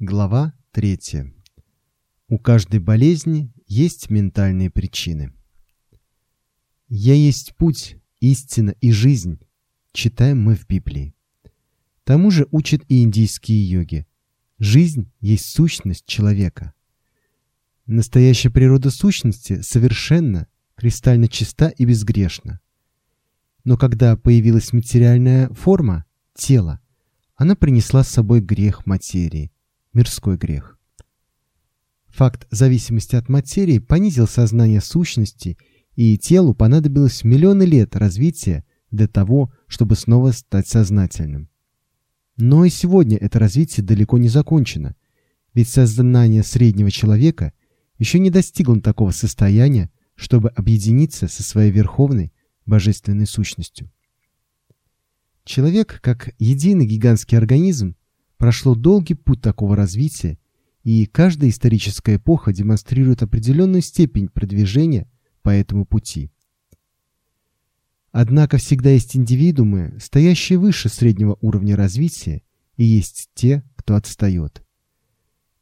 Глава 3. У каждой болезни есть ментальные причины. «Я есть путь, истина и жизнь», читаем мы в Библии. Тому же учат и индийские йоги. Жизнь есть сущность человека. Настоящая природа сущности совершенно, кристально чиста и безгрешна. Но когда появилась материальная форма, тело, она принесла с собой грех материи, мирской грех. Факт зависимости от материи понизил сознание сущности, и телу понадобилось миллионы лет развития для того, чтобы снова стать сознательным. Но и сегодня это развитие далеко не закончено, ведь сознание среднего человека еще не достигло такого состояния, чтобы объединиться со своей верховной божественной сущностью. Человек, как единый гигантский организм, прошло долгий путь такого развития, и каждая историческая эпоха демонстрирует определенную степень продвижения по этому пути. Однако всегда есть индивидуумы, стоящие выше среднего уровня развития, и есть те, кто отстает.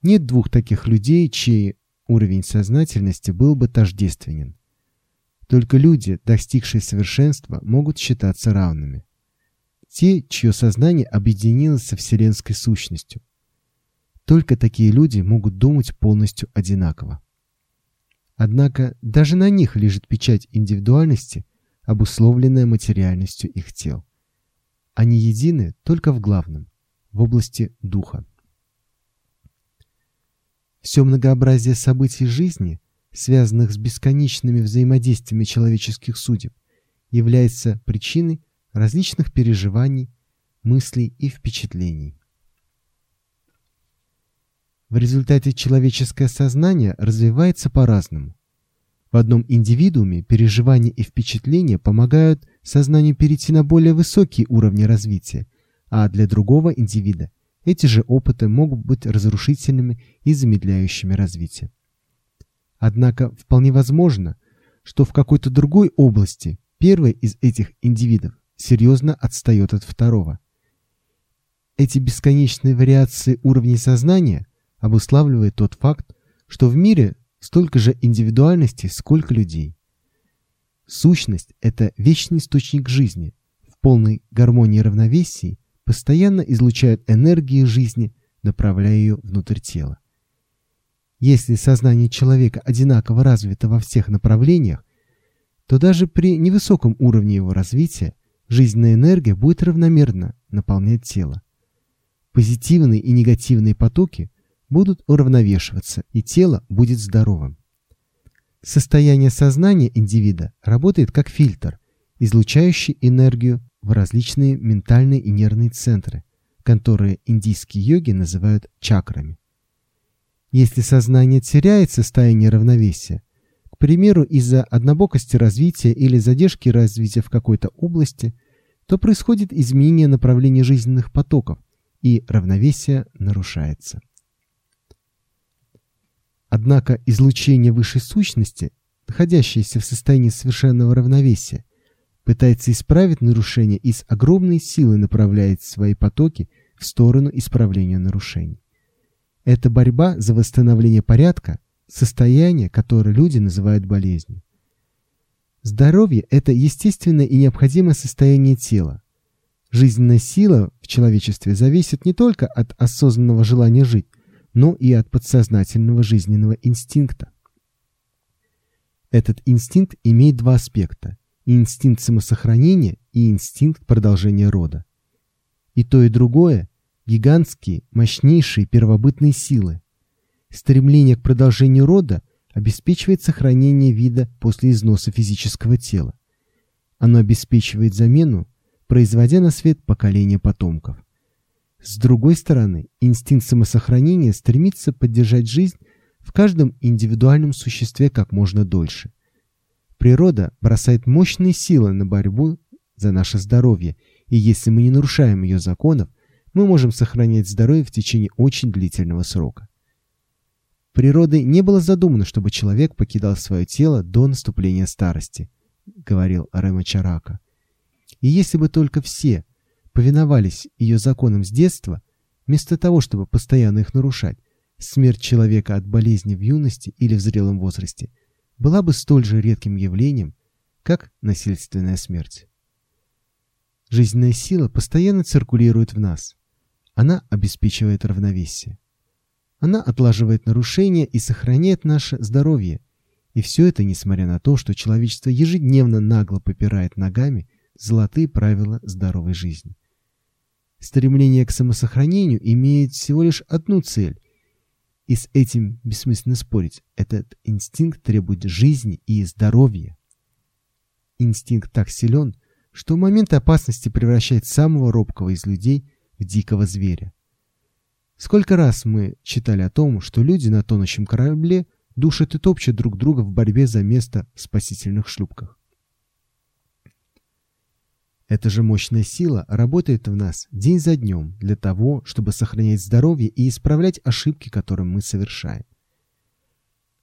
Нет двух таких людей, чей уровень сознательности был бы тождественен. Только люди, достигшие совершенства, могут считаться равными те, чье сознание объединилось со вселенской сущностью. Только такие люди могут думать полностью одинаково. Однако даже на них лежит печать индивидуальности, обусловленная материальностью их тел. Они едины только в главном, в области духа. Все многообразие событий жизни, связанных с бесконечными взаимодействиями человеческих судеб, является причиной различных переживаний, мыслей и впечатлений. В результате человеческое сознание развивается по-разному. В одном индивидууме переживания и впечатления помогают сознанию перейти на более высокие уровни развития, а для другого индивида эти же опыты могут быть разрушительными и замедляющими развитие. Однако вполне возможно, что в какой-то другой области первый из этих индивидов серьезно отстает от второго. Эти бесконечные вариации уровней сознания обуславливает тот факт, что в мире столько же индивидуальностей, сколько людей. Сущность – это вечный источник жизни, в полной гармонии равновесии, постоянно излучает энергии жизни, направляя ее внутрь тела. Если сознание человека одинаково развито во всех направлениях, то даже при невысоком уровне его развития жизненная энергия будет равномерно наполнять тело. Позитивные и негативные потоки будут уравновешиваться, и тело будет здоровым. Состояние сознания индивида работает как фильтр, излучающий энергию в различные ментальные и нервные центры, которые индийские йоги называют чакрами. Если сознание теряет состояние равновесия, примеру, из-за однобокости развития или задержки развития в какой-то области, то происходит изменение направления жизненных потоков, и равновесие нарушается. Однако излучение высшей сущности, находящееся в состоянии совершенного равновесия, пытается исправить нарушение и с огромной силой направляет свои потоки в сторону исправления нарушений. Эта борьба за восстановление порядка состояние, которое люди называют болезнью. Здоровье – это естественное и необходимое состояние тела. Жизненная сила в человечестве зависит не только от осознанного желания жить, но и от подсознательного жизненного инстинкта. Этот инстинкт имеет два аспекта – инстинкт самосохранения и инстинкт продолжения рода. И то, и другое – гигантские, мощнейшие первобытные силы, Стремление к продолжению рода обеспечивает сохранение вида после износа физического тела. Оно обеспечивает замену, производя на свет поколение потомков. С другой стороны, инстинкт самосохранения стремится поддержать жизнь в каждом индивидуальном существе как можно дольше. Природа бросает мощные силы на борьбу за наше здоровье, и если мы не нарушаем ее законов, мы можем сохранять здоровье в течение очень длительного срока. Природой не было задумано, чтобы человек покидал свое тело до наступления старости, говорил Рема Чарака. И если бы только все повиновались ее законам с детства, вместо того, чтобы постоянно их нарушать, смерть человека от болезни в юности или в зрелом возрасте была бы столь же редким явлением, как насильственная смерть. Жизненная сила постоянно циркулирует в нас. Она обеспечивает равновесие. Она отлаживает нарушения и сохраняет наше здоровье. И все это несмотря на то, что человечество ежедневно нагло попирает ногами золотые правила здоровой жизни. Стремление к самосохранению имеет всего лишь одну цель, и с этим бессмысленно спорить. Этот инстинкт требует жизни и здоровья. Инстинкт так силен, что в момент опасности превращает самого робкого из людей в дикого зверя. Сколько раз мы читали о том, что люди на тонущем корабле душат и топчут друг друга в борьбе за место в спасительных шлюпках. Эта же мощная сила работает в нас день за днем для того, чтобы сохранять здоровье и исправлять ошибки, которые мы совершаем.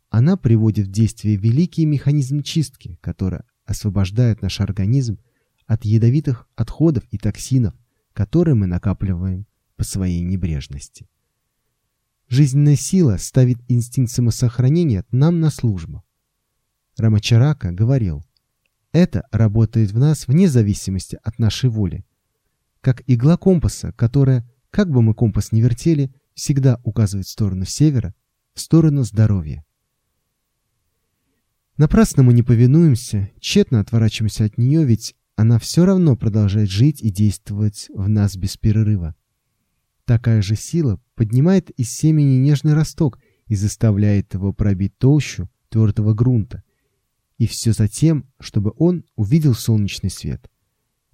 Она приводит в действие великий механизм чистки, который освобождает наш организм от ядовитых отходов и токсинов, которые мы накапливаем по своей небрежности. Жизненная сила ставит инстинкт самосохранения нам на службу. Рамачарака говорил – это работает в нас вне зависимости от нашей воли. Как игла компаса, которая, как бы мы компас ни вертели, всегда указывает в сторону севера, в сторону здоровья. Напрасно мы не повинуемся, тщетно отворачиваемся от нее, ведь она все равно продолжает жить и действовать в нас без перерыва. Такая же сила поднимает из семени нежный росток и заставляет его пробить толщу твердого грунта, и все за тем, чтобы он увидел солнечный свет.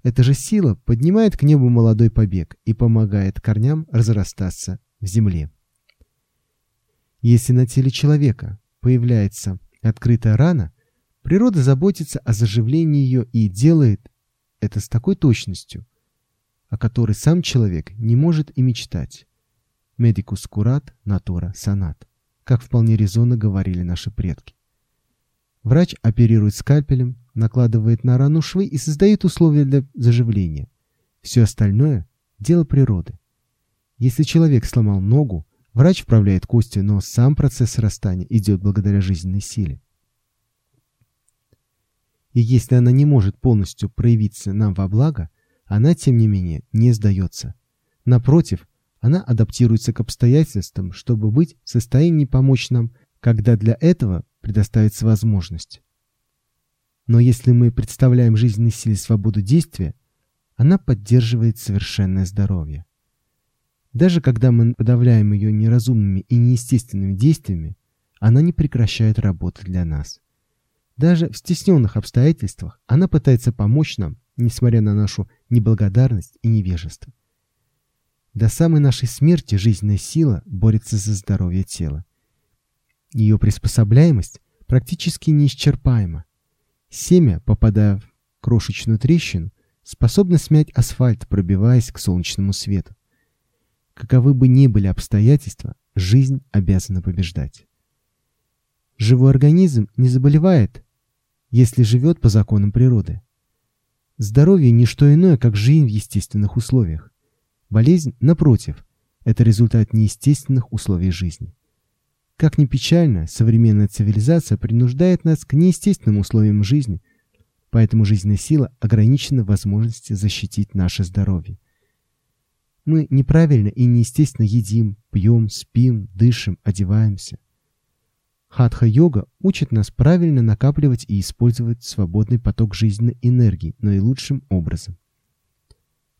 Эта же сила поднимает к небу молодой побег и помогает корням разрастаться в земле. Если на теле человека появляется открытая рана, природа заботится о заживлении ее и делает это с такой точностью, о которой сам человек не может и мечтать. Medicus curat, natura sanat, как вполне резонно говорили наши предки. Врач оперирует скальпелем, накладывает на рану швы и создает условия для заживления. Все остальное – дело природы. Если человек сломал ногу, врач вправляет кости, но сам процесс срастания идет благодаря жизненной силе. И если она не может полностью проявиться нам во благо, она, тем не менее, не сдается. Напротив, она адаптируется к обстоятельствам, чтобы быть в состоянии помочь нам, когда для этого предоставится возможность. Но если мы представляем жизненной силе свободу действия, она поддерживает совершенное здоровье. Даже когда мы подавляем ее неразумными и неестественными действиями, она не прекращает работы для нас. Даже в стесненных обстоятельствах она пытается помочь нам, несмотря на нашу неблагодарность и невежество. До самой нашей смерти жизненная сила борется за здоровье тела. Ее приспособляемость практически неисчерпаема. Семя, попадая в крошечную трещину, способно смять асфальт, пробиваясь к солнечному свету. Каковы бы ни были обстоятельства, жизнь обязана побеждать. Живой организм не заболевает, если живет по законам природы. Здоровье – не что иное, как жизнь в естественных условиях. Болезнь, напротив, это результат неестественных условий жизни. Как ни печально, современная цивилизация принуждает нас к неестественным условиям жизни, поэтому жизненная сила ограничена в возможности защитить наше здоровье. Мы неправильно и неестественно едим, пьем, спим, дышим, одеваемся. Хатха-йога учит нас правильно накапливать и использовать свободный поток жизненной энергии наилучшим образом.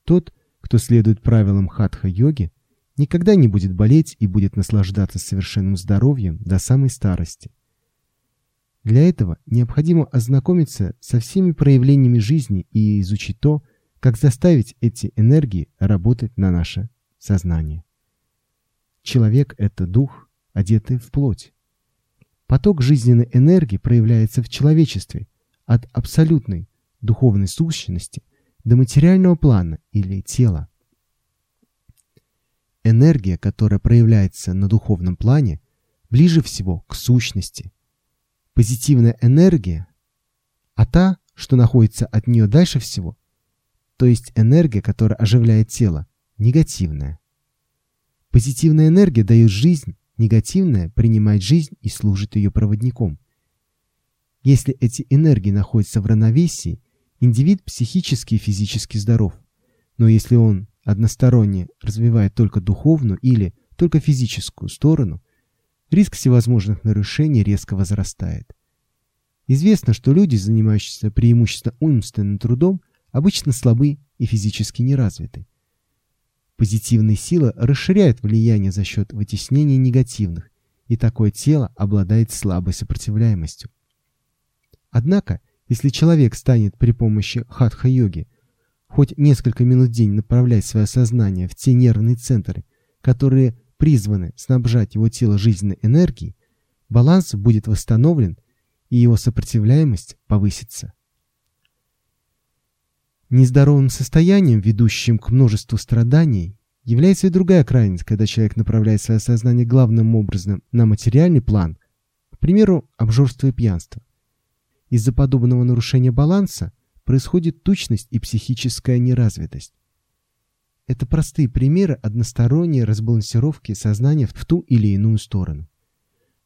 Тот, кто следует правилам хатха-йоги, никогда не будет болеть и будет наслаждаться совершенным здоровьем до самой старости. Для этого необходимо ознакомиться со всеми проявлениями жизни и изучить то, как заставить эти энергии работать на наше сознание. Человек – это дух, одетый в плоть. Поток жизненной энергии проявляется в человечестве от абсолютной духовной сущности до материального плана или тела. Энергия, которая проявляется на духовном плане, ближе всего к сущности. Позитивная энергия, а та, что находится от нее дальше всего, то есть энергия, которая оживляет тело, негативная. Позитивная энергия дает жизнь, негативная принимает жизнь и служит ее проводником. Если эти энергии находятся в равновесии, индивид психически и физически здоров. Но если он односторонне развивает только духовную или только физическую сторону, риск всевозможных нарушений резко возрастает. Известно, что люди, занимающиеся преимущественно умственным трудом, обычно слабы и физически неразвиты. Позитивная сила расширяет влияние за счет вытеснения негативных, и такое тело обладает слабой сопротивляемостью. Однако, если человек станет при помощи хатха-йоги хоть несколько минут в день направлять свое сознание в те нервные центры, которые призваны снабжать его тело жизненной энергией, баланс будет восстановлен и его сопротивляемость повысится. Нездоровым состоянием, ведущим к множеству страданий, является и другая крайность, когда человек направляет свое сознание главным образом на материальный план, к примеру, обжорство и пьянство. Из-за подобного нарушения баланса происходит тучность и психическая неразвитость. Это простые примеры односторонней разбалансировки сознания в ту или иную сторону.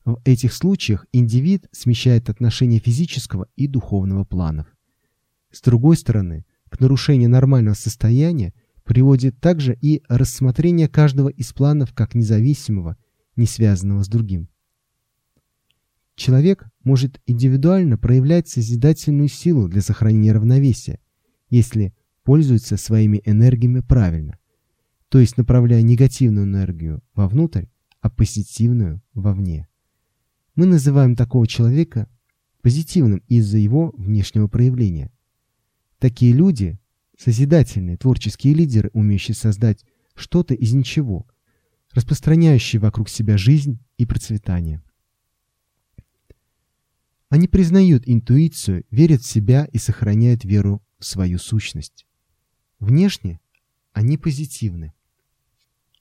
В этих случаях индивид смещает отношения физического и духовного планов. С другой стороны, к нарушению нормального состояния приводит также и рассмотрение каждого из планов как независимого, не связанного с другим. Человек может индивидуально проявлять созидательную силу для сохранения равновесия, если пользуется своими энергиями правильно, то есть направляя негативную энергию вовнутрь, а позитивную вовне. Мы называем такого человека позитивным из-за его внешнего проявления. Такие люди – созидательные, творческие лидеры, умеющие создать что-то из ничего, распространяющие вокруг себя жизнь и процветание. Они признают интуицию, верят в себя и сохраняют веру в свою сущность. Внешне они позитивны.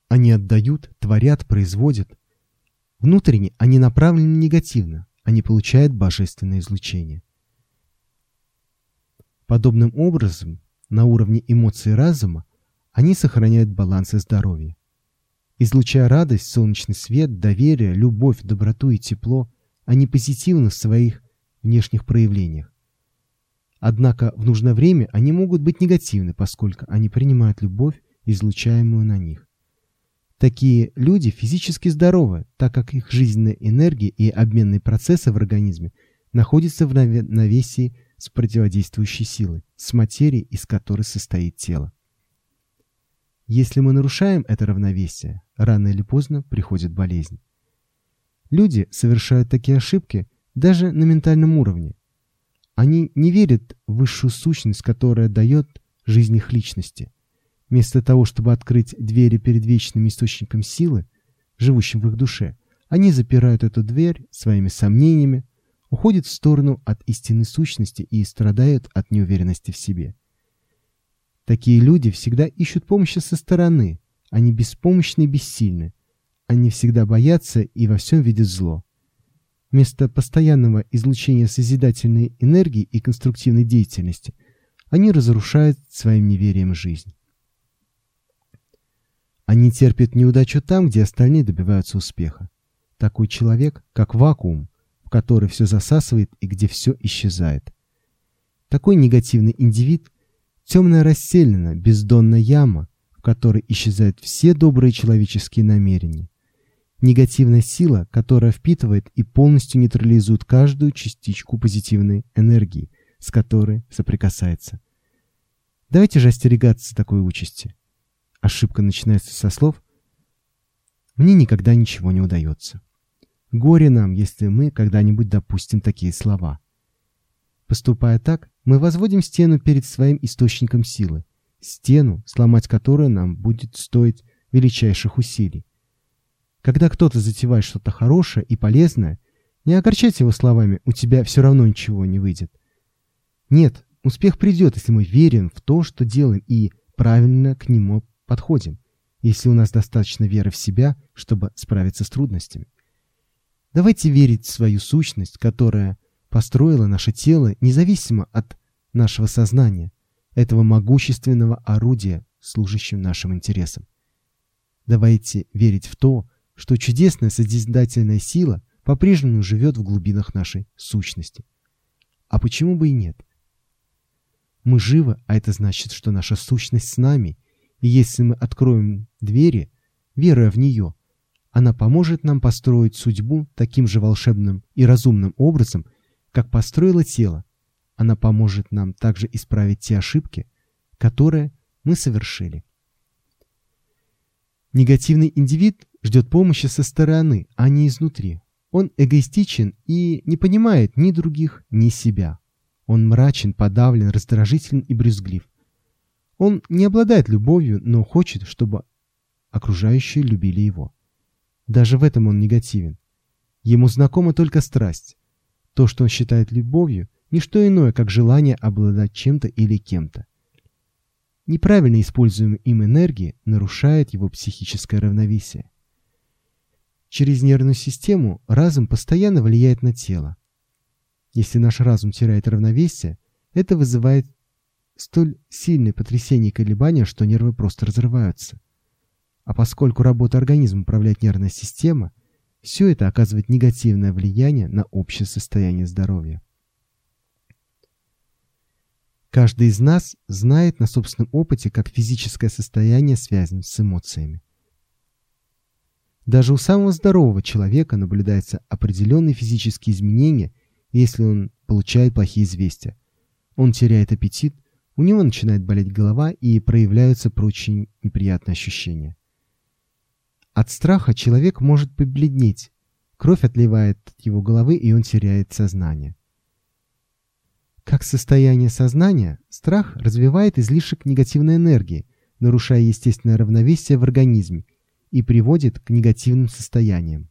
Они отдают, творят, производят, Внутренне они направлены негативно, они получают божественное излучение. Подобным образом, на уровне эмоций разума, они сохраняют баланс и здоровье. Излучая радость, солнечный свет, доверие, любовь, доброту и тепло, они позитивны в своих внешних проявлениях. Однако в нужное время они могут быть негативны, поскольку они принимают любовь, излучаемую на них. Такие люди физически здоровы, так как их жизненная энергия и обменные процессы в организме находятся в навесии с противодействующей силой, с материей, из которой состоит тело. Если мы нарушаем это равновесие, рано или поздно приходит болезнь. Люди совершают такие ошибки даже на ментальном уровне. Они не верят в высшую сущность, которая дает жизнь их личности – Вместо того, чтобы открыть двери перед вечным источником силы, живущим в их душе, они запирают эту дверь своими сомнениями, уходят в сторону от истинной сущности и страдают от неуверенности в себе. Такие люди всегда ищут помощи со стороны, они беспомощны и бессильны, они всегда боятся и во всем видят зло. Вместо постоянного излучения созидательной энергии и конструктивной деятельности, они разрушают своим неверием жизнь. Они терпят неудачу там, где остальные добиваются успеха. Такой человек, как вакуум, который все засасывает и где все исчезает. Такой негативный индивид – темная расселена, бездонная яма, в которой исчезают все добрые человеческие намерения. Негативная сила, которая впитывает и полностью нейтрализует каждую частичку позитивной энергии, с которой соприкасается. Давайте же остерегаться такой участи. Ошибка начинается со слов «Мне никогда ничего не удается». Горе нам, если мы когда-нибудь допустим такие слова. Поступая так, мы возводим стену перед своим источником силы, стену, сломать которую нам будет стоить величайших усилий. Когда кто-то затевает что-то хорошее и полезное, не огорчайте его словами «у тебя все равно ничего не выйдет». Нет, успех придет, если мы верим в то, что делаем, и правильно к нему подходим, если у нас достаточно веры в себя, чтобы справиться с трудностями. Давайте верить в свою сущность, которая построила наше тело независимо от нашего сознания, этого могущественного орудия, служащим нашим интересам. Давайте верить в то, что чудесная созидательная сила по-прежнему живет в глубинах нашей сущности. А почему бы и нет? Мы живы, а это значит, что наша сущность с нами, и если мы откроем двери, веруя в нее, она поможет нам построить судьбу таким же волшебным и разумным образом, как построила тело. Она поможет нам также исправить те ошибки, которые мы совершили. Негативный индивид ждет помощи со стороны, а не изнутри. Он эгоистичен и не понимает ни других, ни себя. Он мрачен, подавлен, раздражителен и брюзглив. Он не обладает любовью, но хочет, чтобы окружающие любили его. Даже в этом он негативен. Ему знакома только страсть. То, что он считает любовью, не что иное, как желание обладать чем-то или кем-то. Неправильно используемая им энергия нарушает его психическое равновесие. Через нервную систему разум постоянно влияет на тело. Если наш разум теряет равновесие, это вызывает столь сильное потрясение и колебания, что нервы просто разрываются. А поскольку работа организма управляет нервная система, все это оказывает негативное влияние на общее состояние здоровья. Каждый из нас знает на собственном опыте, как физическое состояние связано с эмоциями. Даже у самого здорового человека наблюдаются определенные физические изменения, если он получает плохие известия. Он теряет аппетит, у него начинает болеть голова и проявляются прочие неприятные ощущения. От страха человек может побледнеть, кровь отливает от его головы и он теряет сознание. Как состояние сознания, страх развивает излишек негативной энергии, нарушая естественное равновесие в организме и приводит к негативным состояниям.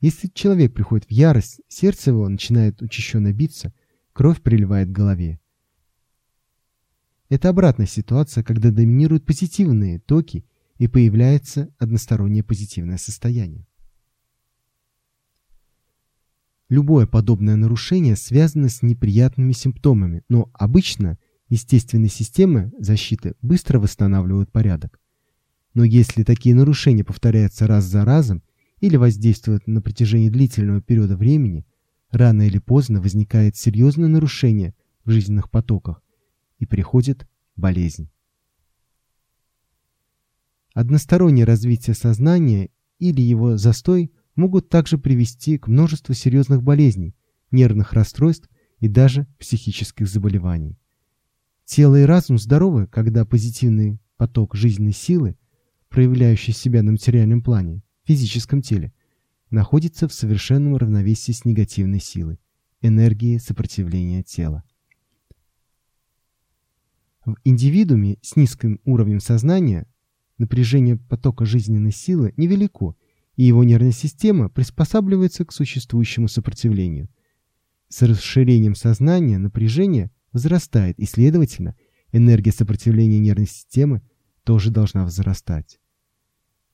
Если человек приходит в ярость, сердце его начинает учащенно биться, кровь приливает к голове. Это обратная ситуация, когда доминируют позитивные токи и появляется одностороннее позитивное состояние. Любое подобное нарушение связано с неприятными симптомами, но обычно естественные системы защиты быстро восстанавливают порядок. Но если такие нарушения повторяются раз за разом или воздействуют на протяжении длительного периода времени, рано или поздно возникает серьезное нарушение в жизненных потоках и приходит болезнь. Одностороннее развитие сознания или его застой могут также привести к множеству серьезных болезней, нервных расстройств и даже психических заболеваний. Тело и разум здоровы, когда позитивный поток жизненной силы проявляющий себя на материальном плане, физическом теле, находится в совершенном равновесии с негативной силой, энергией сопротивления тела. В индивидууме с низким уровнем сознания напряжение потока жизненной силы невелико, и его нервная система приспосабливается к существующему сопротивлению. С расширением сознания напряжение возрастает, и, следовательно, энергия сопротивления нервной системы – тоже должна возрастать.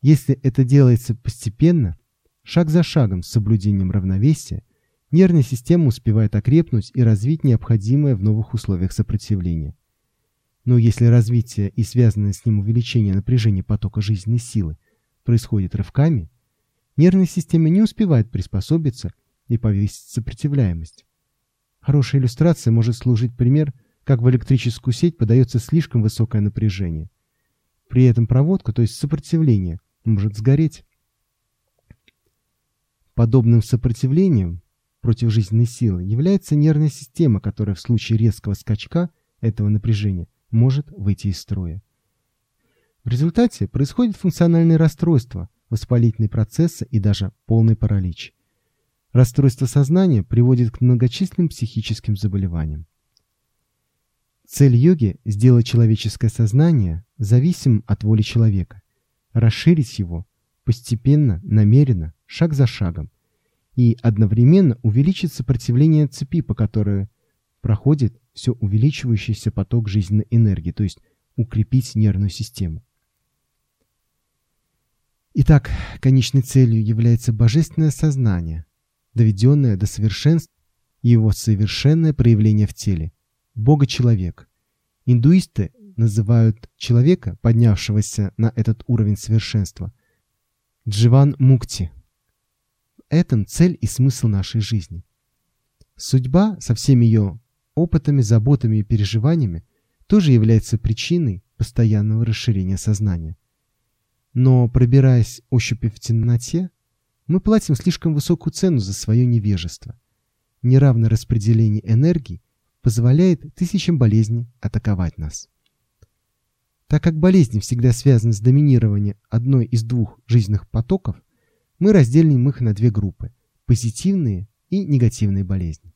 Если это делается постепенно, шаг за шагом с соблюдением равновесия, нервная система успевает окрепнуть и развить необходимое в новых условиях сопротивление. Но если развитие и связанное с ним увеличение напряжения потока жизненной силы происходит рывками, нервная система не успевает приспособиться и повысить сопротивляемость. Хорошая иллюстрация может служить пример, как в электрическую сеть подается слишком высокое напряжение – при этом проводка, то есть сопротивление, может сгореть. Подобным сопротивлением против жизненной силы является нервная система, которая в случае резкого скачка этого напряжения может выйти из строя. В результате происходит функциональное расстройство, воспалительные процессы и даже полный паралич. Расстройство сознания приводит к многочисленным психическим заболеваниям. Цель йоги – сделать человеческое сознание зависимым от воли человека, расширить его постепенно, намеренно, шаг за шагом, и одновременно увеличить сопротивление цепи, по которой проходит все увеличивающийся поток жизненной энергии, то есть укрепить нервную систему. Итак, конечной целью является божественное сознание, доведенное до совершенства его совершенное проявление в теле – Бога-человек. Индуисты называют человека, поднявшегося на этот уровень совершенства, Дживан Мукти. В этом цель и смысл нашей жизни. Судьба со всеми ее опытами, заботами и переживаниями тоже является причиной постоянного расширения сознания. Но пробираясь ощупью в темноте, мы платим слишком высокую цену за свое невежество. Неравное распределение энергии позволяет тысячам болезней атаковать нас. Так как болезни всегда связаны с доминированием одной из двух жизненных потоков, мы разделим их на две группы – позитивные и негативные болезни.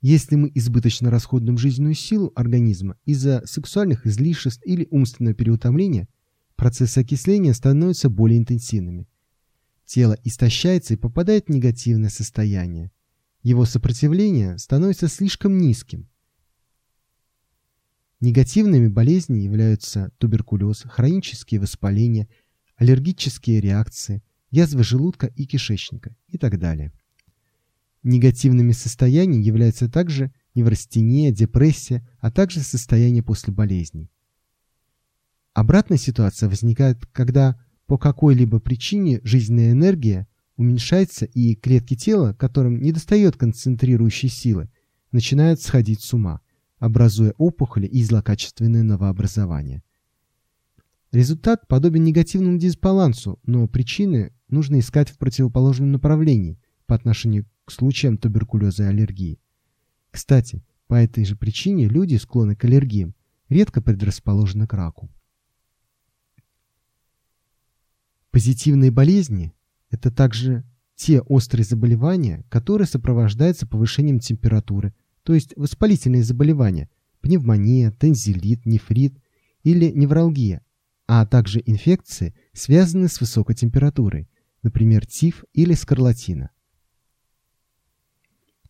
Если мы избыточно расходуем жизненную силу организма из-за сексуальных излишеств или умственного переутомления, процессы окисления становятся более интенсивными. Тело истощается и попадает в негативное состояние. Его сопротивление становится слишком низким. Негативными болезнями являются туберкулез, хронические воспаления, аллергические реакции, язвы желудка и кишечника и так далее. Негативными состояниями являются также неврастения, депрессия, а также состояние после болезней. Обратная ситуация возникает, когда по какой-либо причине жизненная энергия уменьшается и клетки тела, которым недостает концентрирующей силы, начинают сходить с ума, образуя опухоли и злокачественные новообразования. Результат подобен негативному дисбалансу, но причины нужно искать в противоположном направлении по отношению к случаям туберкулеза и аллергии. Кстати, по этой же причине люди, склонны к аллергиям, редко предрасположены к раку. Позитивные болезни – это также те острые заболевания, которые сопровождаются повышением температуры, то есть воспалительные заболевания, пневмония, тензилит, нефрит или невралгия, а также инфекции, связанные с высокой температурой, например, тиф или скарлатина.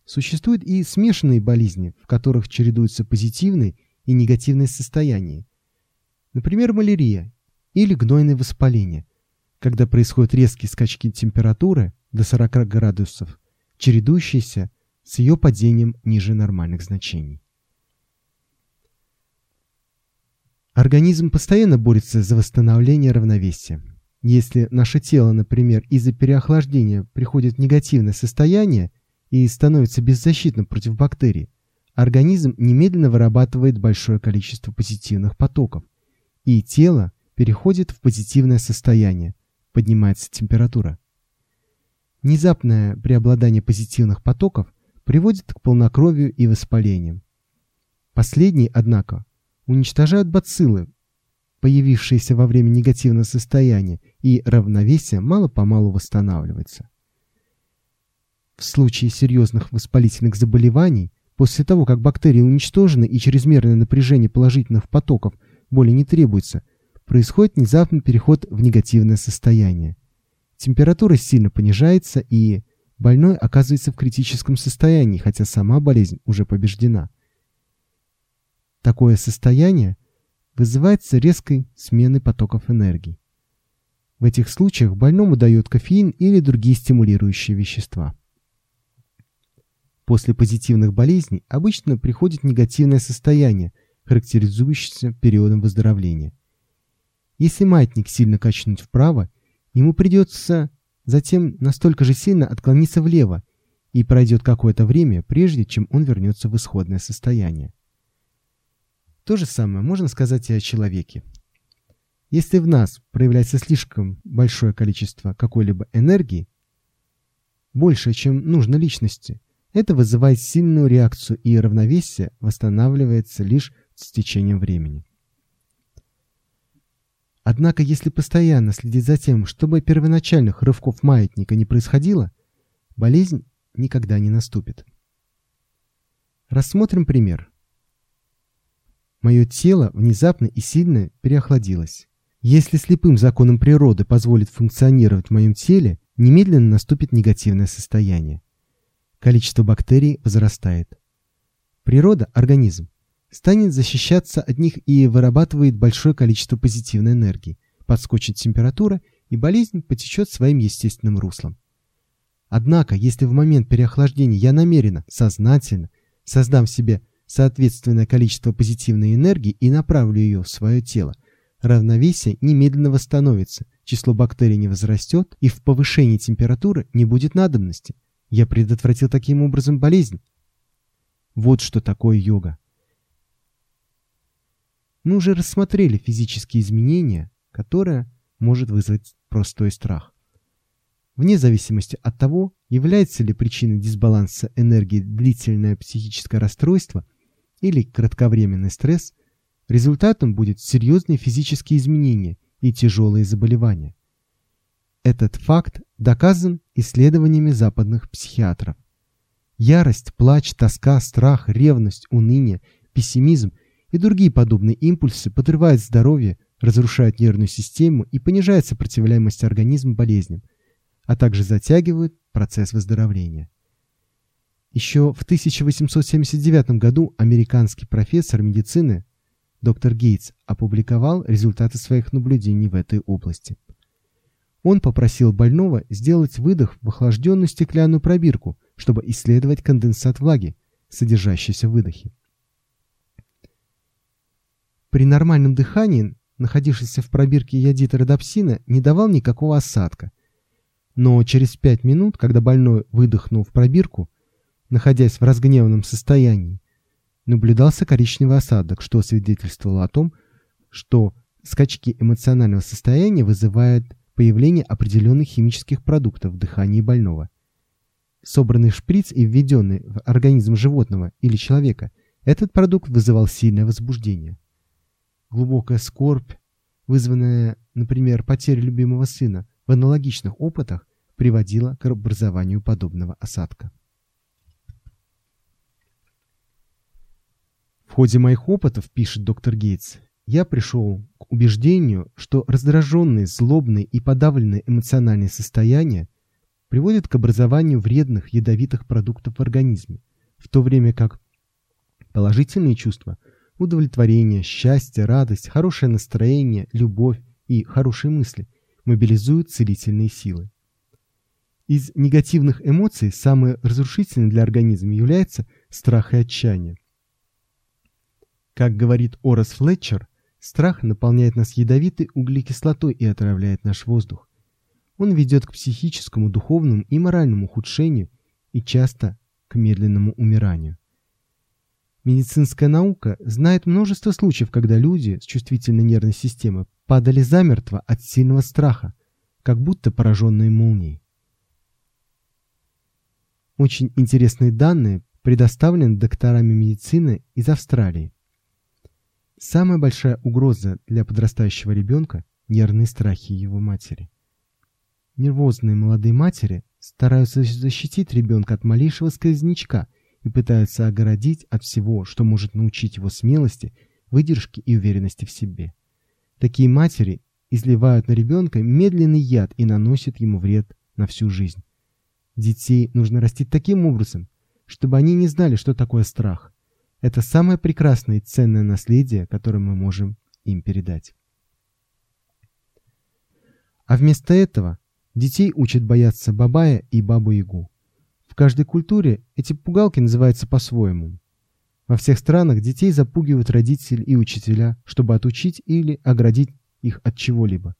Существуют и смешанные болезни, в которых чередуются позитивные и негативные состояния. Например, малярия или гнойное воспаление, когда происходят резкие скачки температуры до 40 градусов, чередующиеся с ее падением ниже нормальных значений. Организм постоянно борется за восстановление равновесия. Если наше тело, например, из-за переохлаждения приходит в негативное состояние, и становится беззащитным против бактерий, организм немедленно вырабатывает большое количество позитивных потоков, и тело переходит в позитивное состояние, поднимается температура. Внезапное преобладание позитивных потоков приводит к полнокровию и воспалениям. Последние, однако, уничтожают бациллы, появившиеся во время негативного состояния, и равновесие мало-помалу восстанавливается. В случае серьезных воспалительных заболеваний, после того, как бактерии уничтожены и чрезмерное напряжение положительных потоков более не требуется, происходит внезапный переход в негативное состояние. Температура сильно понижается и больной оказывается в критическом состоянии, хотя сама болезнь уже побеждена. Такое состояние вызывается резкой сменой потоков энергии. В этих случаях больному дают кофеин или другие стимулирующие вещества. После позитивных болезней обычно приходит негативное состояние, характеризующееся периодом выздоровления. Если маятник сильно качнуть вправо, ему придется затем настолько же сильно отклониться влево, и пройдет какое-то время, прежде чем он вернется в исходное состояние. То же самое можно сказать и о человеке. Если в нас проявляется слишком большое количество какой-либо энергии, больше, чем нужно личности, это вызывает сильную реакцию, и равновесие восстанавливается лишь с течением времени. Однако, если постоянно следить за тем, чтобы первоначальных рывков маятника не происходило, болезнь никогда не наступит. Рассмотрим пример. Мое тело внезапно и сильно переохладилось. Если слепым законом природы позволит функционировать в моем теле, немедленно наступит негативное состояние количество бактерий возрастает. Природа, организм, станет защищаться от них и вырабатывает большое количество позитивной энергии, подскочит температура, и болезнь потечет своим естественным руслом. Однако, если в момент переохлаждения я намеренно, сознательно создам в себе соответственное количество позитивной энергии и направлю ее в свое тело, равновесие немедленно восстановится, число бактерий не возрастет и в повышении температуры не будет надобности. Я предотвратил таким образом болезнь. Вот что такое йога. Мы уже рассмотрели физические изменения, которые может вызвать простой страх. Вне зависимости от того, является ли причиной дисбаланса энергии длительное психическое расстройство или кратковременный стресс, результатом будет серьезные физические изменения и тяжелые заболевания. Этот факт доказан исследованиями западных психиатров. Ярость, плач, тоска, страх, ревность, уныние, пессимизм и другие подобные импульсы подрывают здоровье, разрушают нервную систему и понижают сопротивляемость организма болезням, а также затягивают процесс выздоровления. Еще в 1879 году американский профессор медицины доктор Гейтс опубликовал результаты своих наблюдений в этой области. Он попросил больного сделать выдох в охлажденную стеклянную пробирку, чтобы исследовать конденсат влаги, содержащийся в выдохе. При нормальном дыхании находившийся в пробирке ядит родопсина не давал никакого осадка. Но через пять минут, когда больной выдохнул в пробирку, находясь в разгневанном состоянии, наблюдался коричневый осадок, что свидетельствовало о том, что скачки эмоционального состояния вызывают появление определенных химических продуктов в дыхании больного. Собранный шприц и введенный в организм животного или человека, этот продукт вызывал сильное возбуждение. Глубокая скорбь, вызванная, например, потерей любимого сына, в аналогичных опытах приводила к образованию подобного осадка. В ходе моих опытов, пишет доктор Гейтс, я пришел к убеждению, что раздраженные, злобные и подавленные эмоциональные состояния приводят к образованию вредных ядовитых продуктов в организме, в то время как положительные чувства – удовлетворение, счастье, радость, хорошее настроение, любовь и хорошие мысли мобилизуют целительные силы. Из негативных эмоций самые разрушительные для организма являются страх и отчаяние. Как говорит Орас Флетчер, страх наполняет нас ядовитой углекислотой и отравляет наш воздух. Он ведет к психическому, духовному и моральному ухудшению и часто к медленному умиранию. Медицинская наука знает множество случаев, когда люди с чувствительной нервной системой падали замертво от сильного страха, как будто пораженные молнией. Очень интересные данные предоставлены докторами медицины из Австралии. Самая большая угроза для подрастающего ребенка – нервные страхи его матери. Нервозные молодые матери стараются защитить ребенка от малейшего сквознячка – и пытаются огородить от всего, что может научить его смелости, выдержке и уверенности в себе. Такие матери изливают на ребенка медленный яд и наносят ему вред на всю жизнь. Детей нужно растить таким образом, чтобы они не знали, что такое страх. Это самое прекрасное и ценное наследие, которое мы можем им передать. А вместо этого детей учат бояться Бабая и Бабу-Ягу. В каждой культуре эти пугалки называются по-своему. Во всех странах детей запугивают родители и учителя, чтобы отучить или оградить их от чего-либо.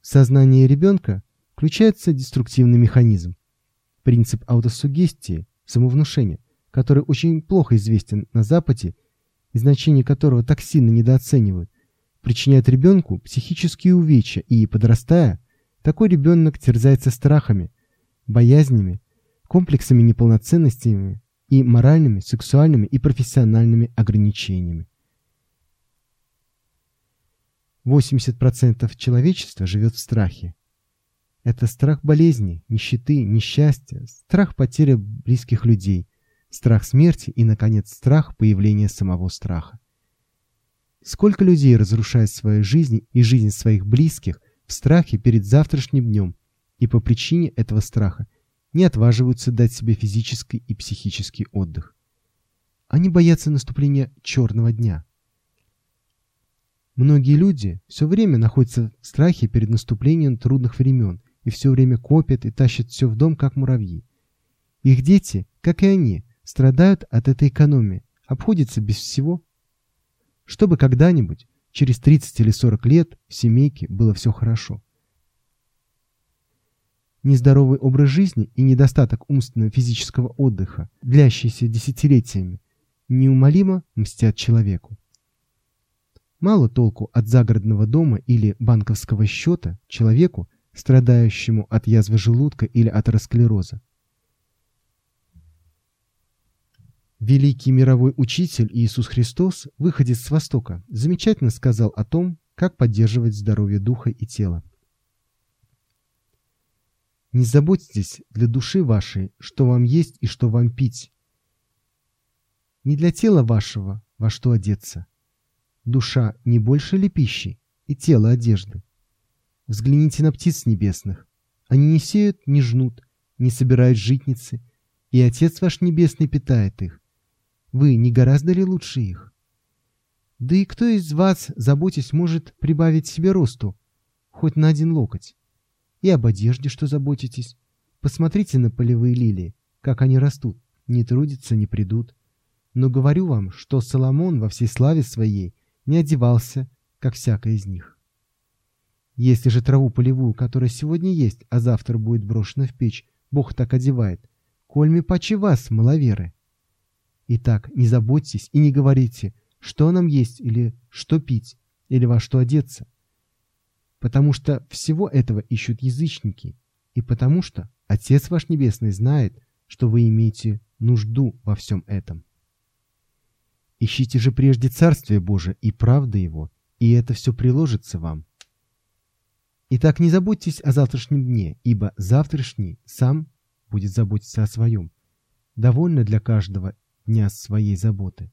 В сознании ребенка включается деструктивный механизм. Принцип аутосугестии, самовнушения, который очень плохо известен на Западе и значение которого так сильно недооценивают, причиняет ребенку психические увечья и, подрастая, такой ребенок терзается страхами, боязнями, комплексами неполноценностями и моральными, сексуальными и профессиональными ограничениями. 80% человечества живет в страхе. Это страх болезни, нищеты, несчастья, страх потери близких людей, страх смерти и, наконец, страх появления самого страха. Сколько людей разрушает свою жизнь и жизнь своих близких в страхе перед завтрашним днем, и по причине этого страха не отваживаются дать себе физический и психический отдых. Они боятся наступления черного дня. Многие люди все время находятся в страхе перед наступлением трудных времен и все время копят и тащат все в дом, как муравьи. Их дети, как и они, страдают от этой экономии, обходится без всего. Чтобы когда-нибудь, через 30 или 40 лет, в семейке было все хорошо. Нездоровый образ жизни и недостаток умственного физического отдыха, длящиеся десятилетиями, неумолимо мстят человеку. Мало толку от загородного дома или банковского счета человеку, страдающему от язвы желудка или атеросклероза. Великий мировой учитель Иисус Христос, выходец с Востока, замечательно сказал о том, как поддерживать здоровье духа и тела. Не заботьтесь для души вашей, что вам есть и что вам пить. Не для тела вашего, во что одеться. Душа не больше ли пищи и тело одежды? Взгляните на птиц небесных. Они не сеют, не жнут, не собирают житницы, и Отец ваш Небесный питает их. Вы не гораздо ли лучше их? Да и кто из вас, заботясь, может прибавить себе росту, хоть на один локоть? И об одежде, что заботитесь. Посмотрите на полевые лилии, как они растут, не трудятся, не придут. Но говорю вам, что Соломон во всей славе своей не одевался, как всякая из них. Если же траву полевую, которая сегодня есть, а завтра будет брошена в печь, Бог так одевает, кольми паче вас, маловеры. Итак, не заботьтесь и не говорите, что нам есть или что пить, или во что одеться. Потому что всего этого ищут язычники, и потому что Отец ваш Небесный знает, что вы имеете нужду во всем этом. Ищите же прежде Царствие Божие и правды Его, и это все приложится вам. Итак, не заботьтесь о завтрашнем дне, ибо завтрашний сам будет заботиться о своем. Довольно для каждого дня своей заботы.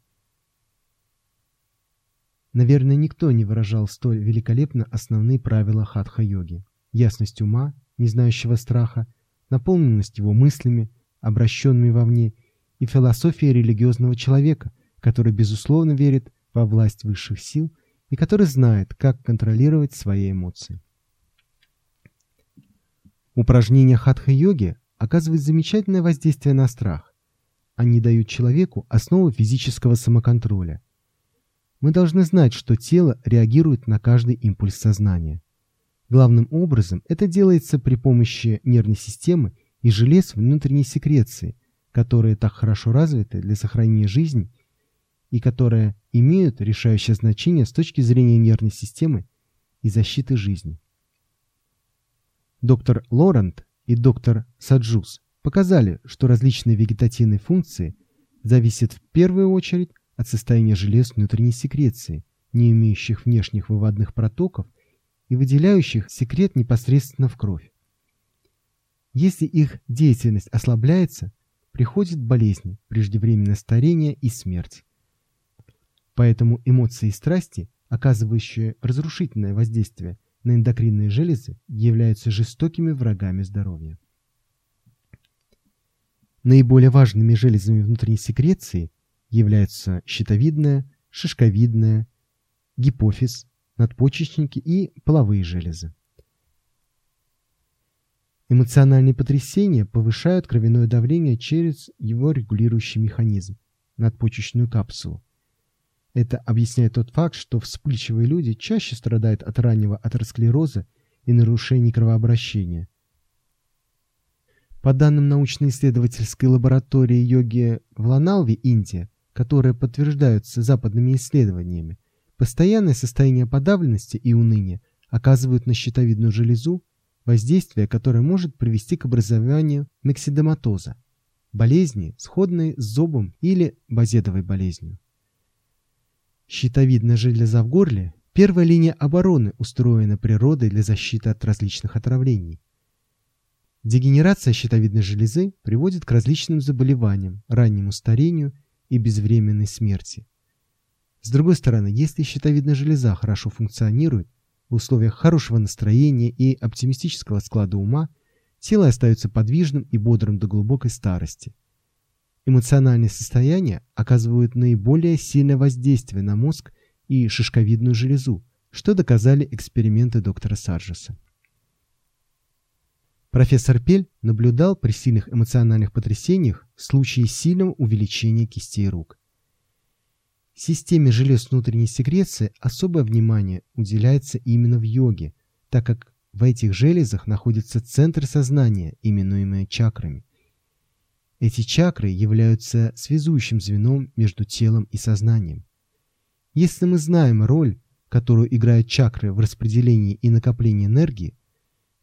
Наверное, никто не выражал столь великолепно основные правила хатха-йоги. Ясность ума, не знающего страха, наполненность его мыслями, обращенными вовне, и философия религиозного человека, который, безусловно, верит во власть высших сил и который знает, как контролировать свои эмоции. Упражнения хатха-йоги оказывают замечательное воздействие на страх. Они дают человеку основу физического самоконтроля. Мы должны знать, что тело реагирует на каждый импульс сознания. Главным образом это делается при помощи нервной системы и желез внутренней секреции, которые так хорошо развиты для сохранения жизни и которые имеют решающее значение с точки зрения нервной системы и защиты жизни. Доктор Лорент и доктор Саджус показали, что различные вегетативные функции зависят в первую очередь от состояния желез внутренней секреции, не имеющих внешних выводных протоков и выделяющих секрет непосредственно в кровь. Если их деятельность ослабляется, приходит болезнь, преждевременное старение и смерть. Поэтому эмоции и страсти, оказывающие разрушительное воздействие на эндокринные железы, являются жестокими врагами здоровья. Наиболее важными железами внутренней секреции являются щитовидная, шишковидная, гипофиз, надпочечники и половые железы. Эмоциональные потрясения повышают кровяное давление через его регулирующий механизм – надпочечную капсулу. Это объясняет тот факт, что вспыльчивые люди чаще страдают от раннего атеросклероза и нарушений кровообращения – по данным научно-исследовательской лаборатории йоги в Ланалве, Индия, которые подтверждаются западными исследованиями, постоянное состояние подавленности и уныния оказывают на щитовидную железу воздействие, которое может привести к образованию мексидематоза, болезни, сходной с зобом или базедовой болезнью. Щитовидная железа в горле – первая линия обороны, устроена природой для защиты от различных отравлений. Дегенерация щитовидной железы приводит к различным заболеваниям, раннему старению и безвременной смерти. С другой стороны, если щитовидная железа хорошо функционирует, в условиях хорошего настроения и оптимистического склада ума, тело остается подвижным и бодрым до глубокой старости. Эмоциональные состояния оказывают наиболее сильное воздействие на мозг и шишковидную железу, что доказали эксперименты доктора Сарджеса. Профессор Пель наблюдал при сильных эмоциональных потрясениях случаи сильного увеличения кистей рук. Системе желез внутренней секреции особое внимание уделяется именно в йоге, так как в этих железах находится центр сознания, именуемые чакрами. Эти чакры являются связующим звеном между телом и сознанием. Если мы знаем роль, которую играют чакры в распределении и накоплении энергии,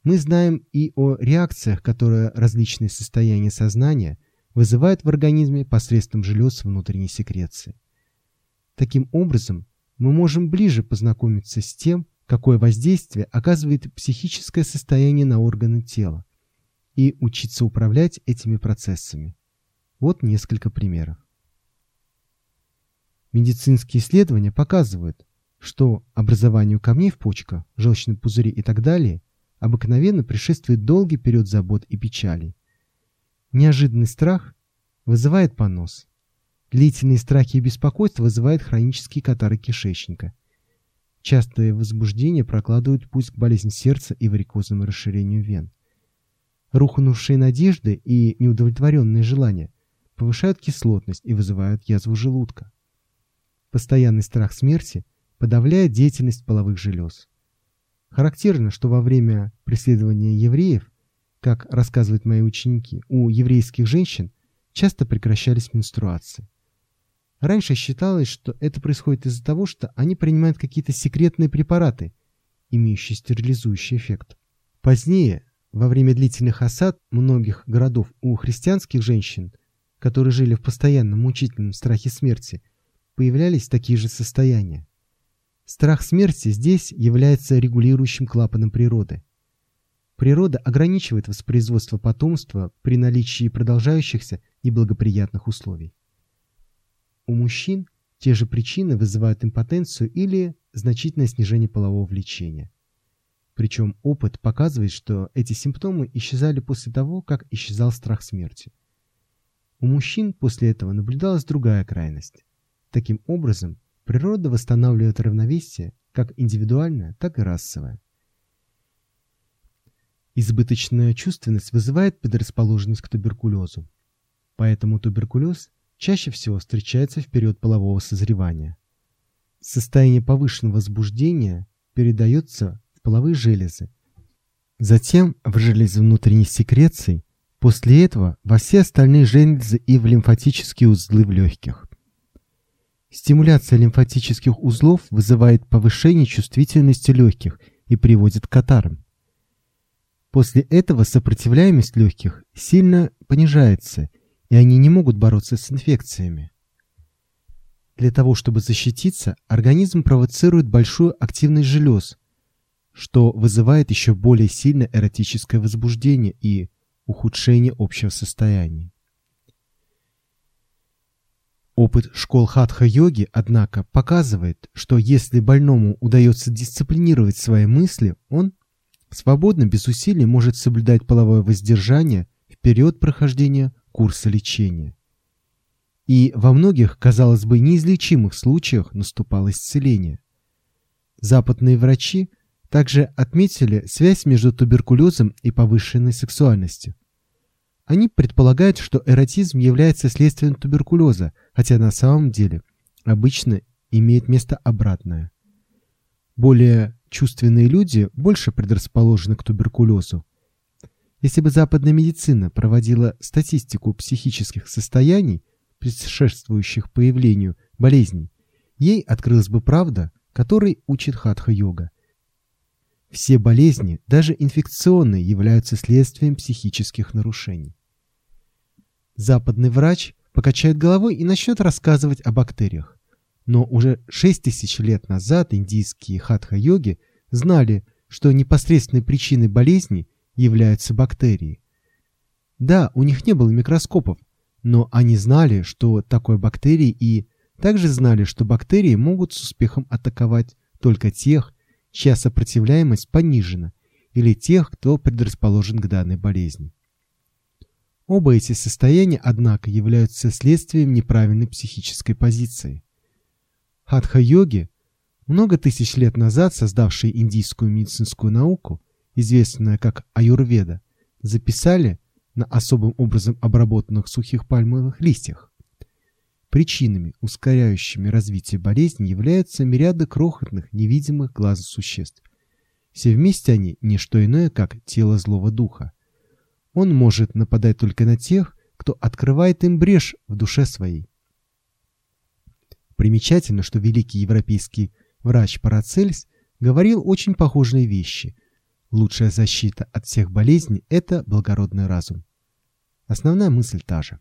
мы знаем и о реакциях, которые различные состояния сознания вызывают в организме посредством желез внутренней секреции. Таким образом, мы можем ближе познакомиться с тем, какое воздействие оказывает психическое состояние на органы тела, и учиться управлять этими процессами. Вот несколько примеров. Медицинские исследования показывают, что образованию камней в почках, желчном пузыре и так далее обыкновенно предшествует долгий период забот и печалей. Неожиданный страх вызывает понос, Длительные страхи и беспокойство вызывают хронические катары кишечника. Частые возбуждения прокладывают путь к болезни сердца и варикозному расширению вен. Рухнувшие надежды и неудовлетворенные желания повышают кислотность и вызывают язву желудка. Постоянный страх смерти подавляет деятельность половых желез. Характерно, что во время преследования евреев, как рассказывают мои ученики, у еврейских женщин часто прекращались менструации. Раньше считалось, что это происходит из-за того, что они принимают какие-то секретные препараты, имеющие стерилизующий эффект. Позднее, во время длительных осад многих городов у христианских женщин, которые жили в постоянном мучительном страхе смерти, появлялись такие же состояния. Страх смерти здесь является регулирующим клапаном природы. Природа ограничивает воспроизводство потомства при наличии продолжающихся и благоприятных условий. У мужчин те же причины вызывают импотенцию или значительное снижение полового влечения. Причем опыт показывает, что эти симптомы исчезали после того, как исчезал страх смерти. У мужчин после этого наблюдалась другая крайность. Таким образом, природа восстанавливает равновесие как индивидуальное, так и расовое. Избыточная чувственность вызывает предрасположенность к туберкулезу. Поэтому туберкулез чаще всего встречается в период полового созревания. Состояние повышенного возбуждения передается в половые железы, затем в железы внутренней секреции, после этого во все остальные железы и в лимфатические узлы в легких. Стимуляция лимфатических узлов вызывает повышение чувствительности легких и приводит к катарам. После этого сопротивляемость легких сильно понижается и они не могут бороться с инфекциями. Для того, чтобы защититься, организм провоцирует большую активность желез, что вызывает еще более сильное эротическое возбуждение и ухудшение общего состояния. Опыт школ хатха-йоги, однако, показывает, что если больному удается дисциплинировать свои мысли, он свободно, без усилий может соблюдать половое воздержание в период прохождения курса лечения. И во многих, казалось бы, неизлечимых случаях наступало исцеление. Западные врачи также отметили связь между туберкулезом и повышенной сексуальностью. Они предполагают, что эротизм является следствием туберкулеза, хотя на самом деле обычно имеет место обратное. Более чувственные люди больше предрасположены к туберкулезу, если бы западная медицина проводила статистику психических состояний, предшествующих появлению болезней, ей открылась бы правда, которой учит хатха-йога. Все болезни, даже инфекционные, являются следствием психических нарушений. Западный врач покачает головой и начнет рассказывать о бактериях. Но уже 6000 лет назад индийские хатха-йоги знали, что непосредственной причиной болезни являются бактерии. Да, у них не было микроскопов, но они знали, что такое бактерии и также знали, что бактерии могут с успехом атаковать только тех, чья сопротивляемость понижена, или тех, кто предрасположен к данной болезни. Оба эти состояния, однако, являются следствием неправильной психической позиции. Хатха-йоги, много тысяч лет назад создавшие индийскую медицинскую науку, известная как аюрведа, записали на особым образом обработанных сухих пальмовых листьях. Причинами, ускоряющими развитие болезни, являются мириады крохотных, невидимых глазу существ. Все вместе они – не что иное, как тело злого духа. Он может нападать только на тех, кто открывает им брешь в душе своей. Примечательно, что великий европейский врач Парацельс говорил очень похожие вещи. Лучшая защита от всех болезней – это благородный разум. Основная мысль та же.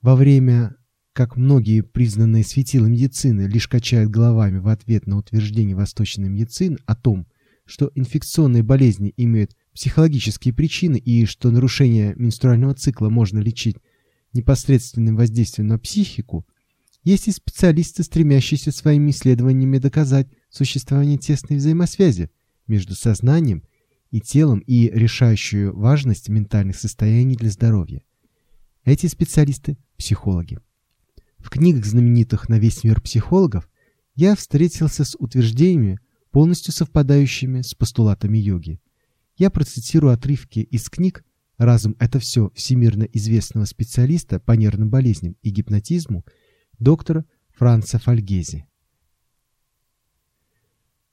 Во время, как многие признанные светила медицины лишь качают головами в ответ на утверждение восточной медицины о том, что инфекционные болезни имеют психологические причины и что нарушение менструального цикла можно лечить непосредственным воздействием на психику, есть и специалисты, стремящиеся своими исследованиями доказать существование тесной взаимосвязи между сознанием и телом и решающую важность ментальных состояний для здоровья. Эти специалисты – психологи. В книгах знаменитых на весь мир психологов я встретился с утверждениями, полностью совпадающими с постулатами йоги. Я процитирую отрывки из книг «Разум – это все» всемирно известного специалиста по нервным болезням и гипнотизму доктора Франца Фальгези.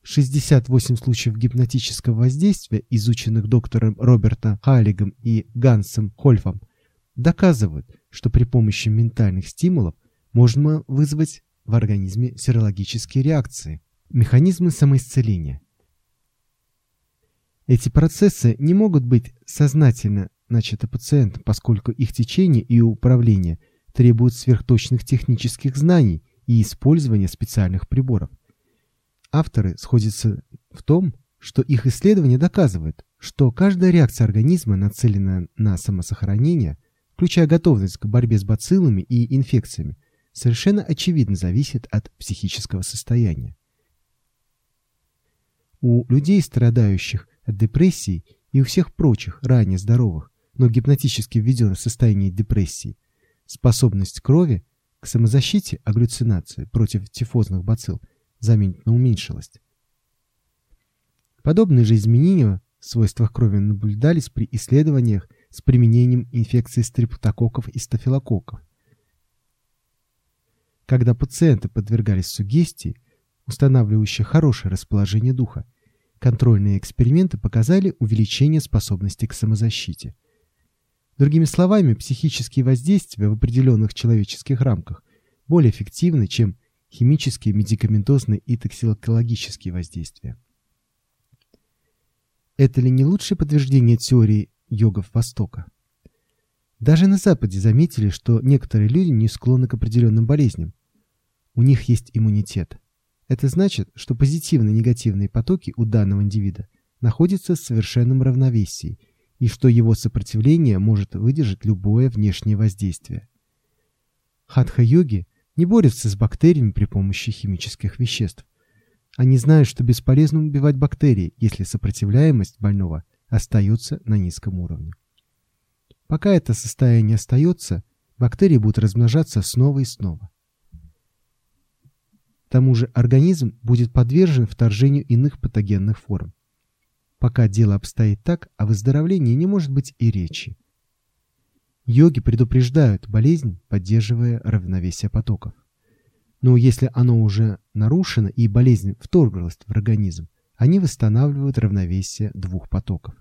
68 случаев гипнотического воздействия, изученных доктором Робертом Халлигом и Гансом Хольфом, доказывают, что при помощи ментальных стимулов можно вызвать в организме серологические реакции, механизмы самоисцеления. Эти процессы не могут быть сознательно начаты пациентом, поскольку их течение и управление требуют сверхточных технических знаний и использования специальных приборов. Авторы сходятся в том, что их исследования доказывают, что каждая реакция организма, нацеленная на самосохранение, включая готовность к борьбе с бациллами и инфекциями, совершенно очевидно зависит от психического состояния. У людей, страдающих от депрессии, и у всех прочих, ранее здоровых, но гипнотически введенных в состояние депрессии, способность крови к самозащите агглюцинации против тифозных бацилл заметно уменьшилась. Подобные же изменения в свойствах крови наблюдались при исследованиях с применением инфекции стрептококков и стафилококков. Когда пациенты подвергались сугестии, устанавливающей хорошее расположение духа, контрольные эксперименты показали увеличение способности к самозащите. Другими словами, психические воздействия в определенных человеческих рамках более эффективны, чем химические, медикаментозные и токсикологические воздействия. Это ли не лучшее подтверждение теории йогов Востока? Даже на Западе заметили, что некоторые люди не склонны к определенным болезням. У них есть иммунитет. Это значит, что позитивные и негативные потоки у данного индивида находятся в совершенном равновесии и что его сопротивление может выдержать любое внешнее воздействие. Хатха-йоги не борются с бактериями при помощи химических веществ. Они знают, что бесполезно убивать бактерии, если сопротивляемость больного остается на низком уровне. Пока это состояние остается, бактерии будут размножаться снова и снова. Тому же организм будет подвержен вторжению иных патогенных форм. Пока дело обстоит так, о выздоровлении не может быть и речи. Йоги предупреждают болезнь, поддерживая равновесие потоков. Но если оно уже нарушено и болезнь вторглась в организм, они восстанавливают равновесие двух потоков.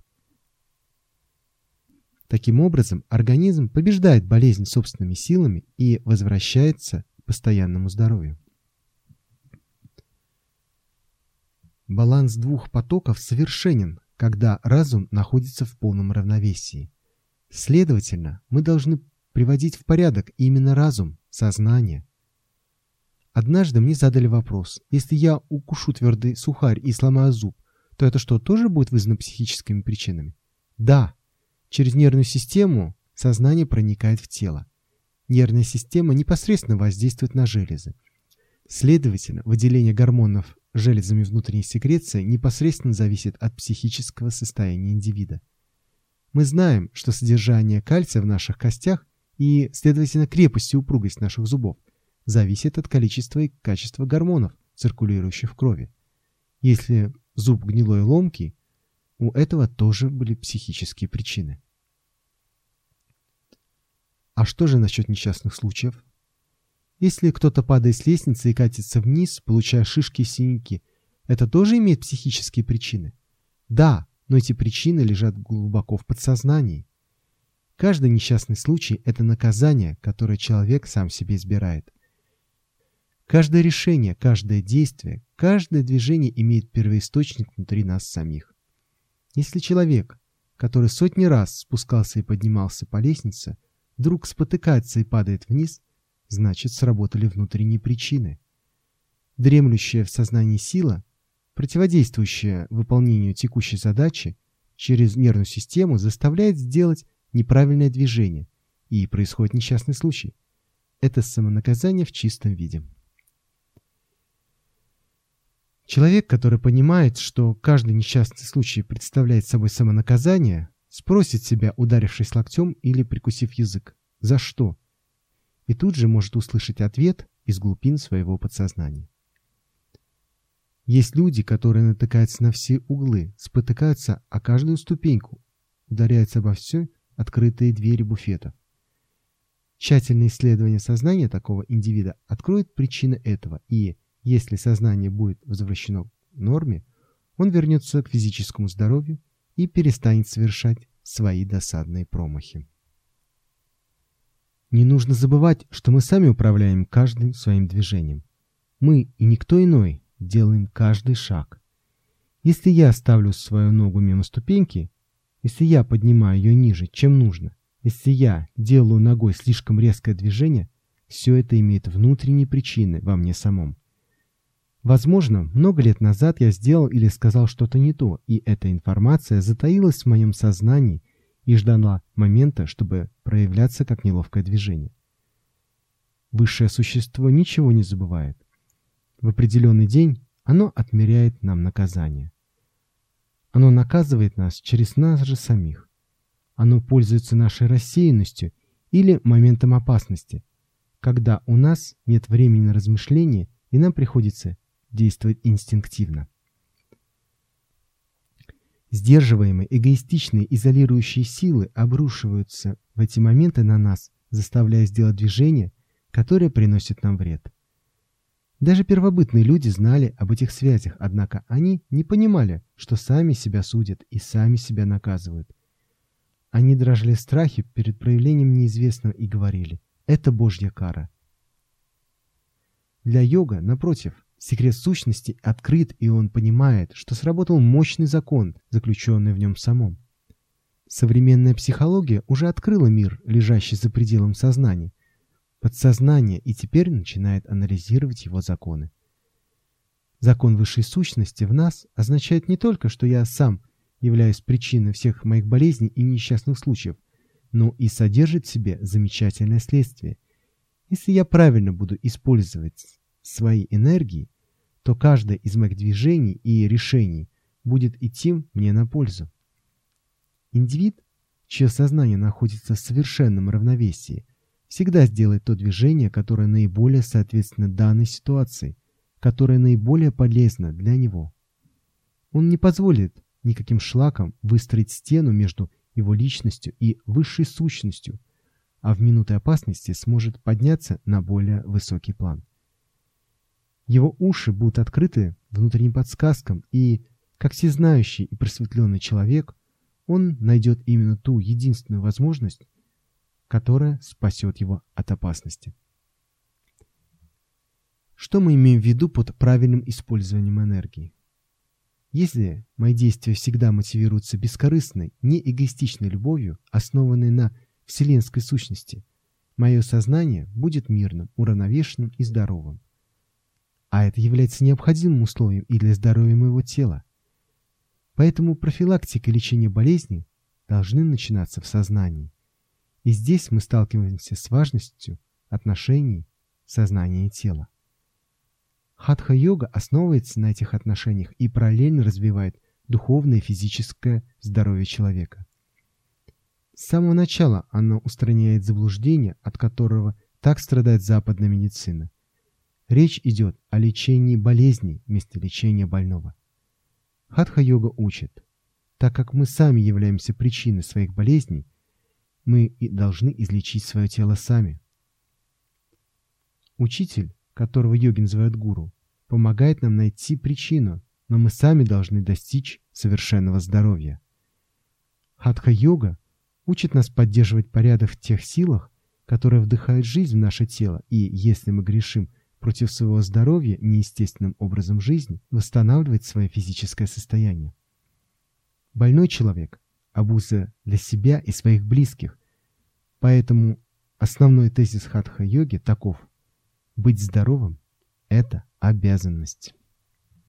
Таким образом, организм побеждает болезнь собственными силами и возвращается к постоянному здоровью. Баланс двух потоков совершенен, когда разум находится в полном равновесии. Следовательно, мы должны приводить в порядок именно разум, сознание. Однажды мне задали вопрос, если я укушу твердый сухарь и сломаю зуб, то это что, тоже будет вызвано психическими причинами? Да. Через нервную систему сознание проникает в тело. Нервная система непосредственно воздействует на железы. Следовательно, выделение гормонов железами внутренней секреции непосредственно зависит от психического состояния индивида. Мы знаем, что содержание кальция в наших костях и, следовательно, крепость и упругость наших зубов зависит от количества и качества гормонов, циркулирующих в крови. Если зуб гнилой и ломкий, у этого тоже были психические причины. А что же насчет несчастных случаев? Если кто-то падает с лестницы и катится вниз, получая шишки и синяки, это тоже имеет психические причины? Да, но эти причины лежат глубоко в подсознании. Каждый несчастный случай – это наказание, которое человек сам себе избирает. Каждое решение, каждое действие, каждое движение имеет первоисточник внутри нас самих. Если человек, который сотни раз спускался и поднимался по лестнице, вдруг спотыкается и падает вниз, значит сработали внутренние причины. Дремлющая в сознании сила, противодействующая выполнению текущей задачи, через нервную систему заставляет сделать неправильное движение, и происходит несчастный случай. Это самонаказание в чистом виде. Человек, который понимает, что каждый несчастный случай представляет собой самонаказание, спросит себя, ударившись локтем или прикусив язык, за что? И тут же может услышать ответ из глубин своего подсознания. Есть люди, которые натыкаются на все углы, спотыкаются о каждую ступеньку, ударяются обо все открытые двери буфетов. Тщательное исследование сознания такого индивида откроет причины этого, и, если сознание будет возвращено к норме, он вернется к физическому здоровью и перестанет совершать свои досадные промахи. Не нужно забывать, что мы сами управляем каждым своим движением. Мы и никто иной делаем каждый шаг. Если я ставлю свою ногу мимо ступеньки, если я поднимаю ее ниже, чем нужно, если я делаю ногой слишком резкое движение, все это имеет внутренние причины во мне самом. Возможно, много лет назад я сделал или сказал что-то не то, и эта информация затаилась в моем сознании и ждала момента, чтобы проявляться как неловкое движение. Высшее существо ничего не забывает. В определенный день оно отмеряет нам наказание. Оно наказывает нас через нас же самих. Оно пользуется нашей рассеянностью или моментом опасности, когда у нас нет времени на размышления и нам приходится действовать инстинктивно. Сдерживаемые, эгоистичные, изолирующие силы обрушиваются в эти моменты на нас, заставляя сделать движение, которое приносит нам вред. Даже первобытные люди знали об этих связях, однако они не понимали, что сами себя судят и сами себя наказывают. Они дрожали в страхе перед проявлением неизвестного и говорили «это Божья кара». Для йога, напротив, секрет сущности открыт, и он понимает, что сработал мощный закон, заключенный в нем самом. Современная психология уже открыла мир, лежащий за пределом сознания, подсознание и теперь начинает анализировать его законы. Закон высшей сущности в нас означает не только, что я сам являюсь причиной всех моих болезней и несчастных случаев, но и содержит в себе замечательное следствие. Если я правильно буду использовать свои энергии, то каждое из моих движений и решений будет идти мне на пользу. Индивид, чье сознание находится в совершенном равновесии, всегда сделает то движение, которое наиболее соответственно данной ситуации, которое наиболее полезно для него. Он не позволит никаким шлакам выстроить стену между его личностью и высшей сущностью, а в минуты опасности сможет подняться на более высокий план. Его уши будут открыты внутренним подсказкам, и, как всезнающий и просветленный человек, он найдет именно ту единственную возможность, которая спасет его от опасности. Что мы имеем в виду под правильным использованием энергии? Если мои действия всегда мотивируются бескорыстной, неэгоистичной любовью, основанной на вселенской сущности, мое сознание будет мирным, уравновешенным и здоровым. А это является необходимым условием и для здоровья моего тела. Поэтому профилактика и лечение болезней должны начинаться в сознании. И здесь мы сталкиваемся с важностью отношений сознания и тела. Хатха-йога основывается на этих отношениях и параллельно развивает духовное и физическое здоровье человека. С самого начала оно устраняет заблуждение, от которого так страдает западная медицина. Речь идет о лечении болезней вместо лечения больного. Хатха-йога учит, так как мы сами являемся причиной своих болезней, мы и должны излечить свое тело сами. Учитель, которого йоги называют гуру, помогает нам найти причину, но мы сами должны достичь совершенного здоровья. Хатха-йога учит нас поддерживать порядок в тех силах, которые вдыхают жизнь в наше тело, и, если мы грешим против своего здоровья неестественным образом жизни, восстанавливать свое физическое состояние. Больной человек – обуза для себя и своих близких, поэтому основной тезис хатха-йоги таков – быть здоровым – это обязанность.